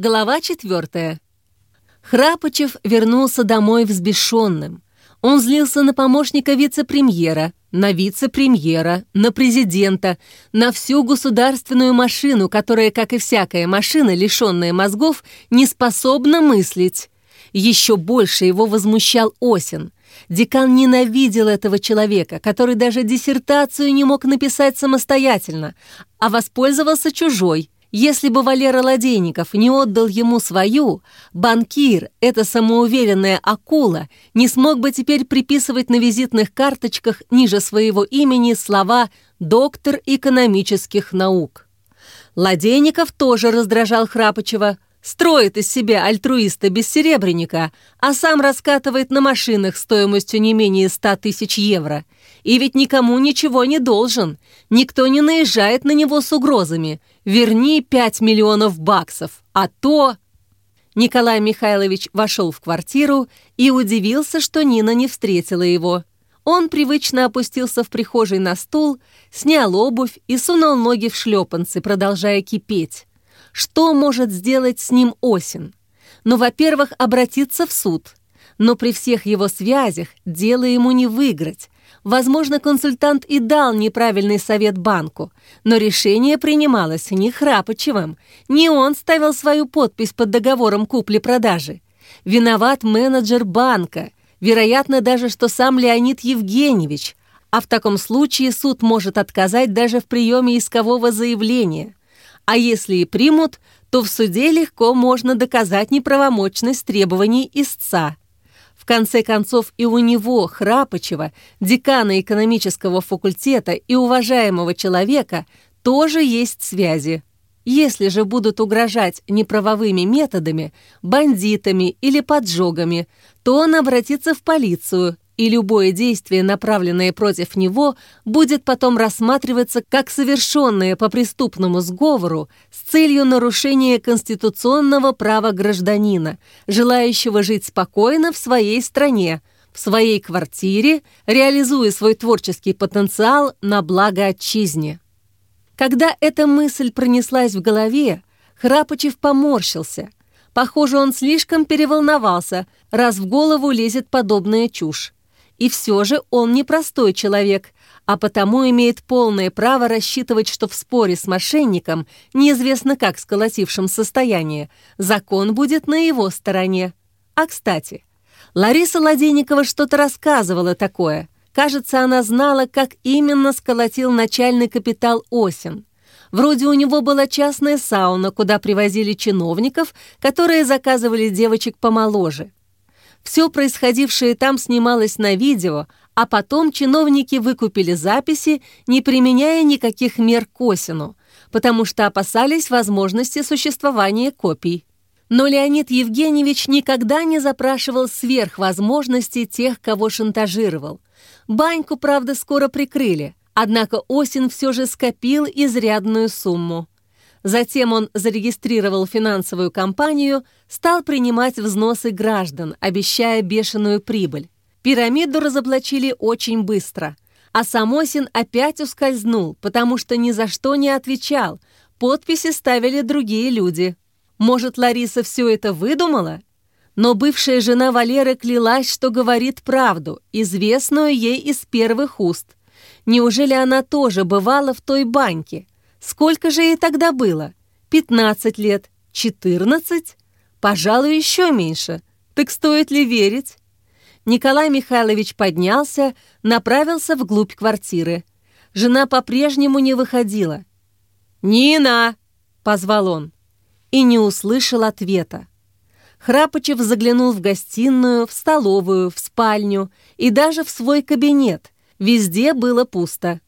Глава четвертая. Храпочев вернулся домой взбешенным. Он злился на помощника вице-премьера, на вице-премьера, на президента, на всю государственную машину, которая, как и всякая машина, лишенная мозгов, не способна мыслить. Еще больше его возмущал Осин. Декан ненавидел этого человека, который даже диссертацию не мог написать самостоятельно, а воспользовался чужой – если бы Валера Ладейников не отдал ему свою, банкир, эта самоуверенная акула, не смог бы теперь приписывать на визитных карточках ниже своего имени слова «доктор экономических наук». Ладейников тоже раздражал Храпочева – Строит из себя альтруиста-бессеребренника, а сам раскатывает на машинах стоимостью не менее ста тысяч евро. И ведь никому ничего не должен. Никто не наезжает на него с угрозами. Верни пять миллионов баксов, а то... Николай Михайлович вошел в квартиру и удивился, что Нина не встретила его. Он привычно опустился в прихожей на стул, снял обувь и сунул ноги в шлепанцы, продолжая кипеть. Что может сделать с ним Осин? Ну, во-первых, обратиться в суд. Но при всех его связях дело ему не выиграть. Возможно, консультант и дал неправильный совет банку, но решение принималось не Храпочевым. Не он ставил свою подпись под договором купли-продажи. Виноват менеджер банка, вероятно, даже что сам Леонид Евгеньевич, а в таком случае суд может отказать даже в приеме искового заявления. А если и примут, то в суде легко можно доказать неправомочность требований истца. Конце концов, и у него, Храпочева, декана экономического факультета и уважаемого человека, тоже есть связи. Если же будут угрожать неправовыми методами, бандитами или поджогами, то он обратится в полицию и любое действие, направленное против него, будет потом рассматриваться как совершенное по преступному сговору с целью нарушения конституционного права гражданина, желающего жить спокойно в своей стране, в своей квартире, реализуя свой творческий потенциал на благо отчизне. Когда эта мысль пронеслась в голове, Храпочев поморщился. Похоже, он слишком переволновался, раз в голову лезет подобная чушь. И все же он не простой человек, а потому имеет полное право рассчитывать, что в споре с мошенником, неизвестно как сколотившим состояние, закон будет на его стороне. А кстати, Лариса Ладейникова что-то рассказывала такое. Кажется, она знала, как именно сколотил начальный капитал Осин. Вроде у него была частная сауна, куда привозили чиновников, которые заказывали девочек помоложе. Все происходившее там снималось на видео, а потом чиновники выкупили записи, не применяя никаких мер к Осину, потому что опасались возможности существования копий. Но Леонид Евгеньевич никогда не запрашивал сверхвозможностей тех, кого шантажировал. Баньку, правда, скоро прикрыли, однако Осин все же скопил изрядную сумму. Затем он зарегистрировал финансовую компанию, стал принимать взносы граждан, обещая бешеную прибыль. Пирамиду разоблачили очень быстро, а Самосин опять ускользнул, потому что ни за что не отвечал, подписи ставили другие люди. Может, Лариса все это выдумала? Но бывшая жена Валеры клялась, что говорит правду, известную ей из первых уст. Неужели она тоже бывала в той баньке? Сколько же ей тогда было? 15 лет? 14? Пожалуй, еще меньше. Так стоит ли верить? Николай Михайлович поднялся, направился вглубь квартиры. Жена по-прежнему не выходила. «Нина!» — позвал он. И не услышал ответа. Храпочев заглянул в гостиную, в столовую, в спальню и даже в свой кабинет. Везде было пусто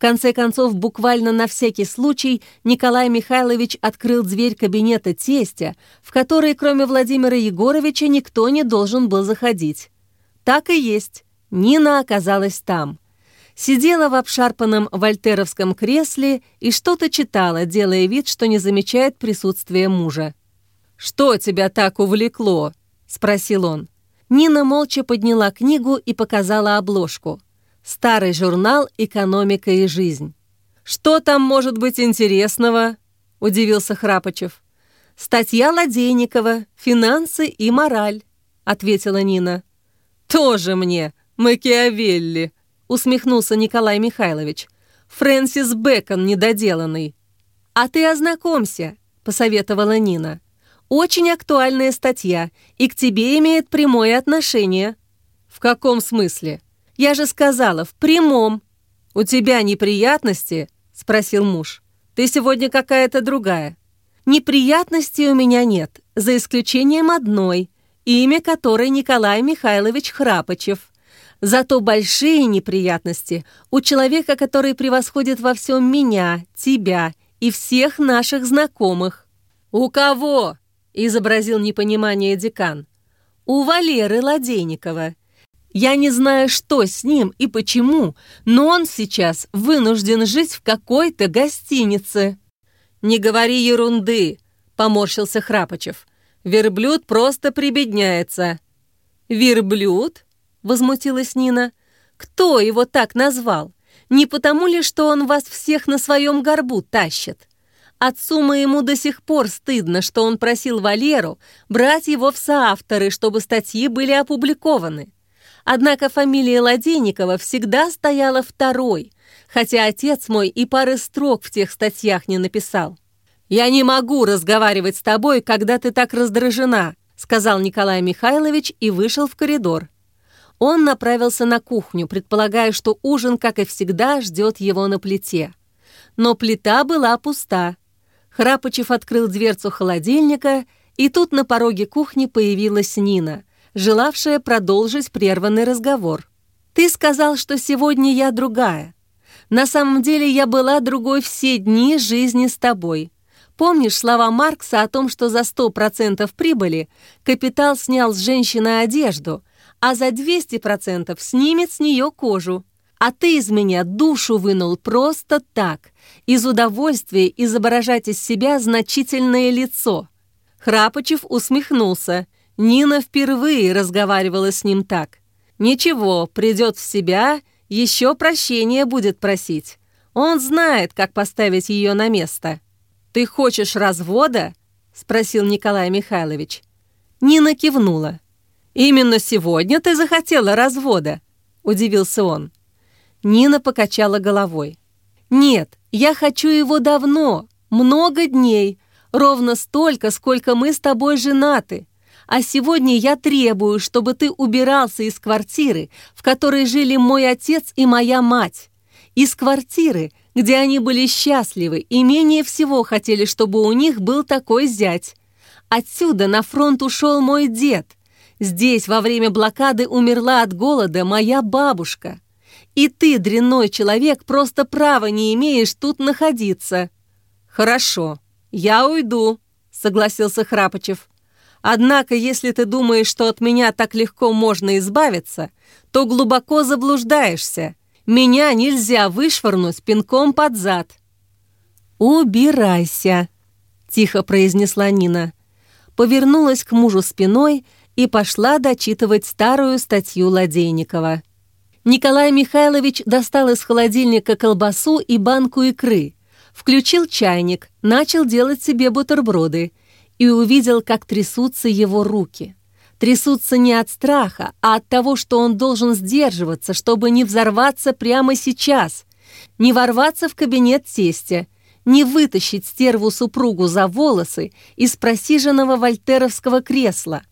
конце концов, буквально на всякий случай, Николай Михайлович открыл дверь кабинета тестя, в который, кроме Владимира Егоровича, никто не должен был заходить. Так и есть. Нина оказалась там. Сидела в обшарпанном вольтеровском кресле и что-то читала, делая вид, что не замечает присутствия мужа. «Что тебя так увлекло?» — спросил он. Нина молча подняла книгу и показала обложку — Старый журнал «Экономика и жизнь». «Что там может быть интересного?» – удивился Храпочев. «Статья Ладейникова «Финансы и мораль», — ответила Нина. «Тоже мне, Макиавелли», — усмехнулся Николай Михайлович. «Фрэнсис Бэкон недоделанный». «А ты ознакомься», — посоветовала Нина. «Очень актуальная статья, и к тебе имеет прямое отношение». «В каком смысле?» «Я же сказала, в прямом». «У тебя неприятности?» — спросил муж. «Ты сегодня какая-то другая». «Неприятностей у меня нет, за исключением одной, имя которой Николай Михайлович Храпочев. Зато большие неприятности у человека, который превосходит во всем меня, тебя и всех наших знакомых». «У кого?» — изобразил непонимание декан. «У Валеры Ладейникова. Я не знаю, что с ним и почему, но он сейчас вынужден жить в какой-то гостинице». «Не говори ерунды», — поморщился Храпочев. «Верблюд просто прибедняется». «Верблюд?» — возмутилась Нина. «Кто его так назвал? Не потому ли, что он вас всех на своем горбу тащит? Отцу моему до сих пор стыдно, что он просил Валеру брать его в соавторы, чтобы статьи были опубликованы. Однако фамилия Ладейникова всегда стояла второй, хотя отец мой и пары строк в тех статьях не написал. «Я не могу разговаривать с тобой, когда ты так раздражена», сказал Николай Михайлович и вышел в коридор. Он направился на кухню, предполагая, что ужин, как и всегда, ждет его на плите. Но плита была пуста. Храпочев открыл дверцу холодильника, и тут на пороге кухни появилась Нина, желавшая продолжить прерванный разговор. «Ты сказал, что сегодня я другая. На самом деле я была другой все дни жизни с тобой. Помнишь слова Маркса о том, что за 100% прибыли капитал снял с женщины одежду – а за 200% снимет с нее кожу. А ты из меня душу вынул просто так, из удовольствия изображать из себя значительное лицо». Храпочев усмехнулся. Нина впервые разговаривала с ним так. «Ничего, придет в себя, еще прощения будет просить. Он знает, как поставить ее на место». «Ты хочешь развода?» — спросил Николай Михайлович. Нина кивнула. «Именно сегодня ты захотела развода?» – удивился он. Нина покачала головой. «Нет, я хочу его давно, много дней, ровно столько, сколько мы с тобой женаты. А сегодня я требую, чтобы ты убирался из квартиры, в которой жили мой отец и моя мать. Из квартиры, где они были счастливы и менее всего хотели, чтобы у них был такой зять. Отсюда на фронт ушел мой дед. Здесь во время блокады умерла от голода моя бабушка. И ты, дрянной человек, просто права не имеешь тут находиться». «Хорошо, я уйду», — согласился Храпочев. «Однако, если ты думаешь, что от меня так легко можно избавиться, то глубоко заблуждаешься. Меня нельзя вышвырнуть пинком под зад». «Убирайся», — тихо произнесла Нина. Повернулась к мужу спиной и пошла дочитывать старую статью Ладейникова. Николай Михайлович достал из холодильника колбасу и банку икры, включил чайник, начал делать себе бутерброды и увидел, как трясутся его руки. Трясутся не от страха, а от того, что он должен сдерживаться, чтобы не взорваться прямо сейчас, не ворваться в кабинет тестя, не вытащить стерву-супругу за волосы из просиженного вольтеровского кресла,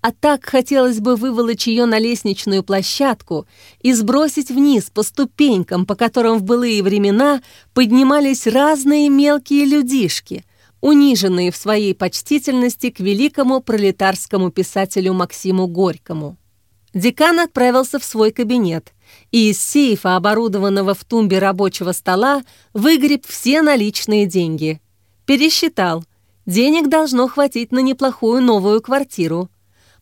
а так хотелось бы выволочь ее на лестничную площадку и сбросить вниз по ступенькам, по которым в былые времена поднимались разные мелкие людишки, униженные в своей почтительности к великому пролетарскому писателю Максиму Горькому. Декан отправился в свой кабинет и из сейфа, оборудованного в тумбе рабочего стола, выгреб все наличные деньги. Пересчитал. Денег должно хватить на неплохую новую квартиру.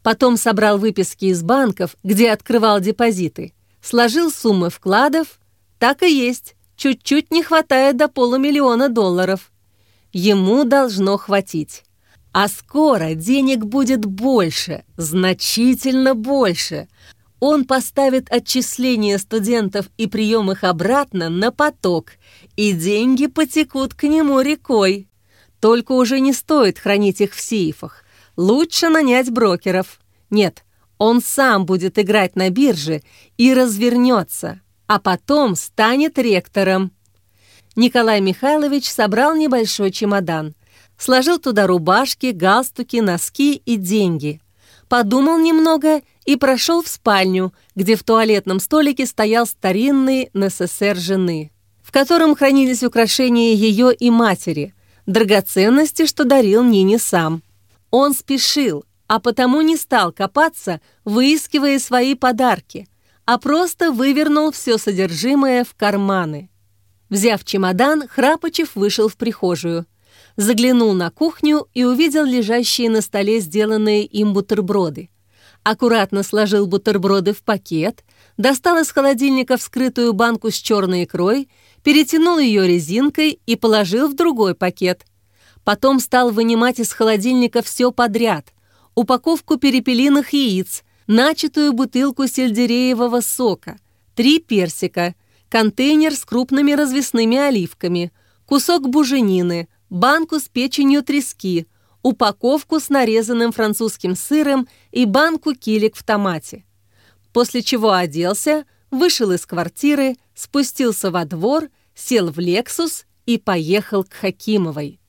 Потом собрал выписки из банков, где открывал депозиты. Сложил суммы вкладов. Так и есть. Чуть-чуть не хватает до полумиллиона долларов. Ему должно хватить. А скоро денег будет больше, значительно больше. Он поставит отчисления студентов и прием их обратно на поток, и деньги потекут к нему рекой. Только уже не стоит хранить их в сейфах. Лучше нанять брокеров. Нет, он сам будет играть на бирже и развернется, а потом станет ректором. Николай Михайлович собрал небольшой чемодан, сложил туда рубашки, галстуки, носки и деньги. Подумал немного и прошел в спальню, где в туалетном столике стоял старинный НССР жены, в котором хранились украшения ее и матери, драгоценности, что дарил Нине сам. Он спешил, а потому не стал копаться, выискивая свои подарки, а просто вывернул все содержимое в карманы. Взяв чемодан, Храпочев вышел в прихожую. Заглянул на кухню и увидел лежащие на столе сделанные им бутерброды. Аккуратно сложил бутерброды в пакет, достал из холодильника вскрытую банку с черной икрой, перетянул ее резинкой и положил в другой пакет. Потом стал вынимать из холодильника все подряд. Упаковку перепелиных яиц, начатую бутылку сельдереевого сока, три персика – контейнер с крупными развесными оливками, кусок буженины, банку с печенью трески, упаковку с нарезанным французским сыром и банку килик в томате. После чего оделся, вышел из квартиры, спустился во двор, сел в «Лексус» и поехал к Хакимовой.